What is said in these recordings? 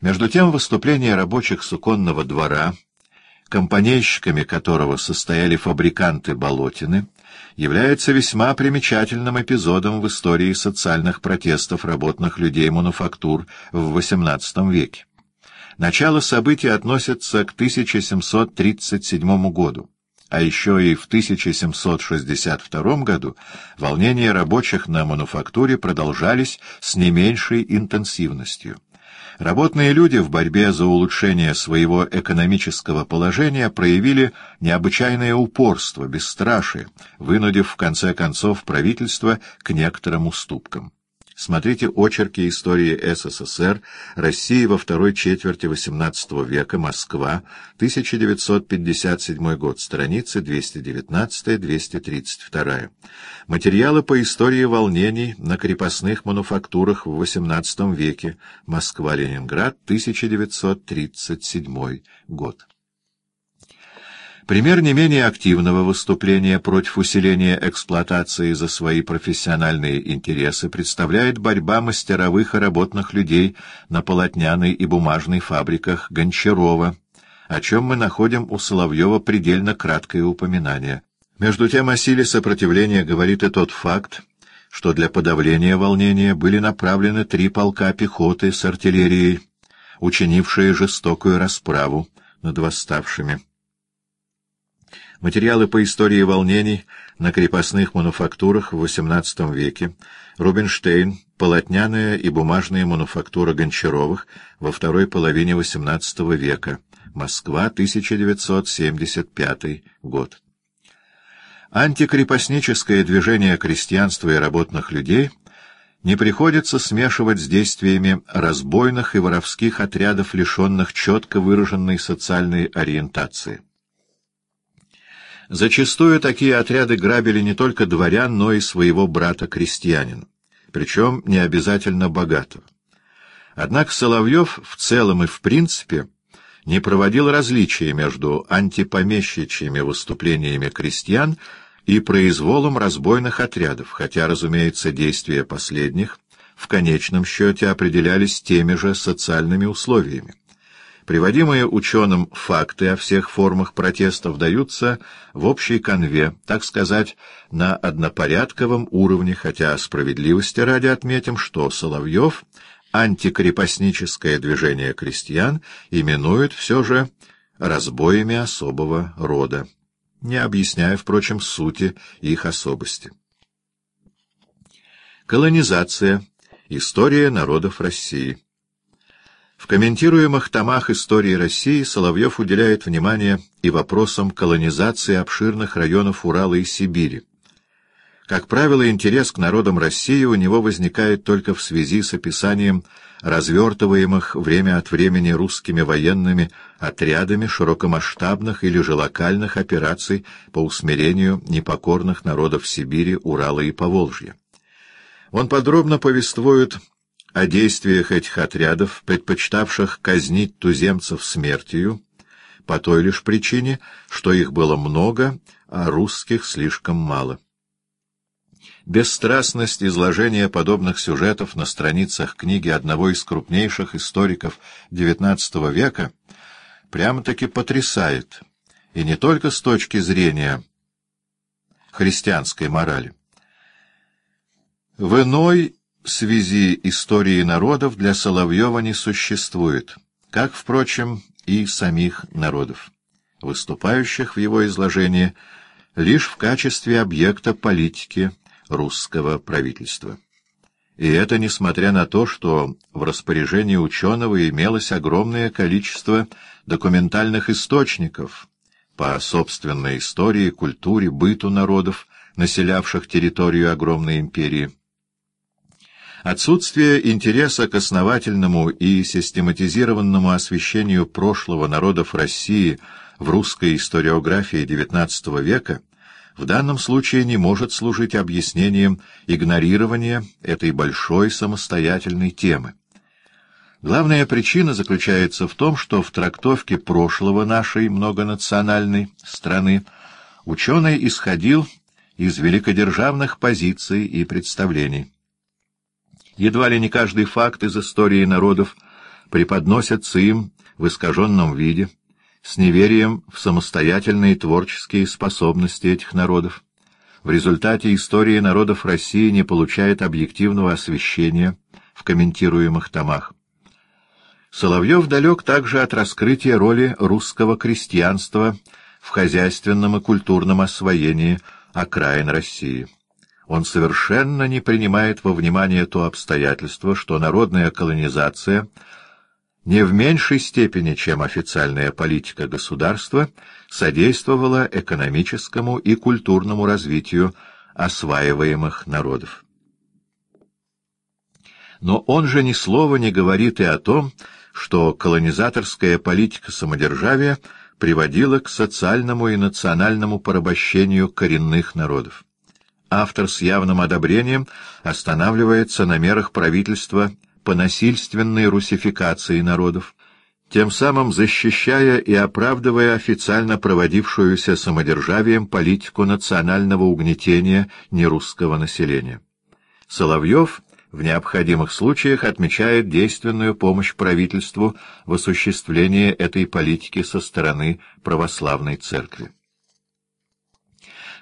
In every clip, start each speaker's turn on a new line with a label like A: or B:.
A: Между тем выступление рабочих суконного двора, компанейщиками которого состояли фабриканты Болотины, является весьма примечательным эпизодом в истории социальных протестов работных людей мануфактур в XVIII веке. Начало событий относится к 1737 году, а еще и в 1762 году волнения рабочих на мануфактуре продолжались с не меньшей интенсивностью. Работные люди в борьбе за улучшение своего экономического положения проявили необычайное упорство, бесстрашие, вынудив в конце концов правительство к некоторым уступкам. Смотрите очерки истории СССР, России во второй четверти XVIII века, Москва, 1957 год, страницы 219-232. Материалы по истории волнений на крепостных мануфактурах в XVIII веке, Москва-Ленинград, 1937 год. Пример не менее активного выступления против усиления эксплуатации за свои профессиональные интересы представляет борьба мастеровых и работных людей на полотняной и бумажной фабриках Гончарова, о чем мы находим у Соловьева предельно краткое упоминание. Между тем о силе сопротивления говорит и тот факт, что для подавления волнения были направлены три полка пехоты с артиллерией, учинившие жестокую расправу над восставшими. Материалы по истории волнений на крепостных мануфактурах в XVIII веке, Рубинштейн, полотняная и бумажная мануфактура Гончаровых во второй половине XVIII века, Москва, 1975 год. Антикрепостническое движение крестьянства и работных людей не приходится смешивать с действиями разбойных и воровских отрядов, лишенных четко выраженной социальной ориентации. Зачастую такие отряды грабили не только дворян, но и своего брата-крестьянина, причем не обязательно богатого. Однако Соловьев в целом и в принципе не проводил различия между антипомещичьими выступлениями крестьян и произволом разбойных отрядов, хотя, разумеется, действия последних в конечном счете определялись теми же социальными условиями. Приводимые ученым факты о всех формах протестов даются в общей конве, так сказать, на однопорядковом уровне, хотя справедливости ради отметим, что Соловьев антикрепостническое движение крестьян именует все же разбоями особого рода, не объясняя, впрочем, сути их особости. Колонизация. История народов России. В комментируемых томах истории России Соловьев уделяет внимание и вопросам колонизации обширных районов Урала и Сибири. Как правило, интерес к народам России у него возникает только в связи с описанием развертываемых время от времени русскими военными отрядами широкомасштабных или же локальных операций по усмирению непокорных народов Сибири, Урала и Поволжья. Он подробно повествует о действиях этих отрядов, предпочитавших казнить туземцев смертью, по той лишь причине, что их было много, а русских слишком мало. Бесстрастность изложения подобных сюжетов на страницах книги одного из крупнейших историков XIX века прямо-таки потрясает, и не только с точки зрения христианской морали. В иной связи истории народов для Соловьева не существует, как, впрочем, и самих народов, выступающих в его изложении лишь в качестве объекта политики русского правительства. И это несмотря на то, что в распоряжении ученого имелось огромное количество документальных источников по собственной истории, культуре, быту народов, населявших территорию огромной империи. Отсутствие интереса к основательному и систематизированному освещению прошлого народов России в русской историографии XIX века в данном случае не может служить объяснением игнорирования этой большой самостоятельной темы. Главная причина заключается в том, что в трактовке прошлого нашей многонациональной страны ученый исходил из великодержавных позиций и представлений. Едва ли не каждый факт из истории народов преподносятся им в искаженном виде, с неверием в самостоятельные творческие способности этих народов. В результате история народов России не получает объективного освещения в комментируемых томах. Соловьев далек также от раскрытия роли русского крестьянства в хозяйственном и культурном освоении окраин России. Он совершенно не принимает во внимание то обстоятельство, что народная колонизация не в меньшей степени, чем официальная политика государства, содействовала экономическому и культурному развитию осваиваемых народов. Но он же ни слова не говорит и о том, что колонизаторская политика самодержавия приводила к социальному и национальному порабощению коренных народов. Автор с явным одобрением останавливается на мерах правительства по насильственной русификации народов, тем самым защищая и оправдывая официально проводившуюся самодержавием политику национального угнетения нерусского населения. Соловьев в необходимых случаях отмечает действенную помощь правительству в осуществлении этой политики со стороны православной церкви.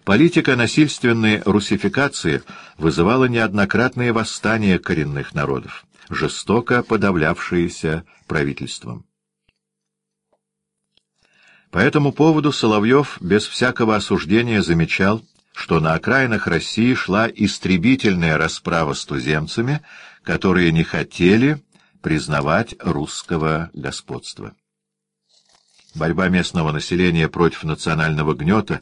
A: Политика насильственной русификации вызывала неоднократные восстания коренных народов, жестоко подавлявшиеся правительством. По этому поводу Соловьев без всякого осуждения замечал, что на окраинах России шла истребительная расправа с туземцами, которые не хотели признавать русского господства. Борьба местного населения против национального гнета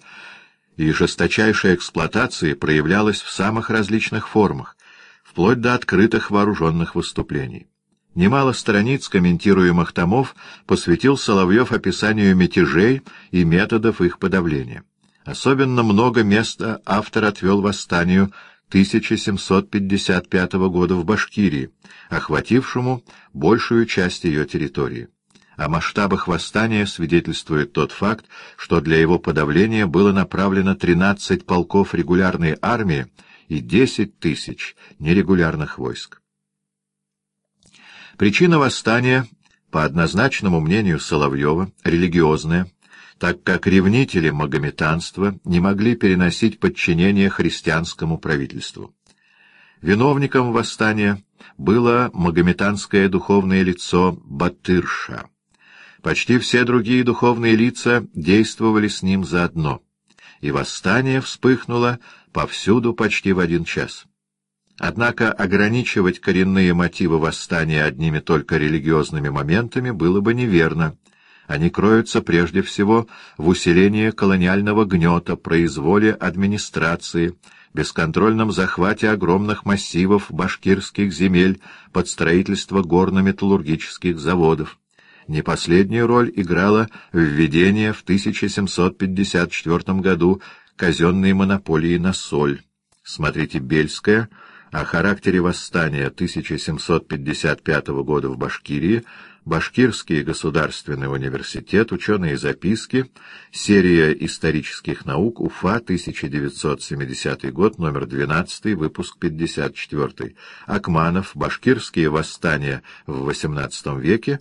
A: и жесточайшей эксплуатации проявлялась в самых различных формах, вплоть до открытых вооруженных выступлений. Немало страниц комментируемых томов посвятил Соловьев описанию мятежей и методов их подавления. Особенно много места автор отвел восстанию 1755 года в Башкирии, охватившему большую часть ее территории. О масштабах восстания свидетельствует тот факт, что для его подавления было направлено 13 полков регулярной армии и 10 тысяч нерегулярных войск. Причина восстания, по однозначному мнению Соловьева, религиозная, так как ревнители магометанства не могли переносить подчинение христианскому правительству. Виновником восстания было магометанское духовное лицо Батырша. Почти все другие духовные лица действовали с ним заодно, и восстание вспыхнуло повсюду почти в один час. Однако ограничивать коренные мотивы восстания одними только религиозными моментами было бы неверно — они кроются прежде всего в усилении колониального гнета, произволе администрации, бесконтрольном захвате огромных массивов башкирских земель под строительство горно-металлургических заводов. Не последнюю роль играло введение в 1754 году казенной монополии на соль. Смотрите «Бельская», о характере восстания 1755 года в Башкирии, Башкирский государственный университет, ученые записки, серия исторических наук, Уфа, 1970 год, номер 12, выпуск 54. Акманов, Башкирские восстания в XVIII веке,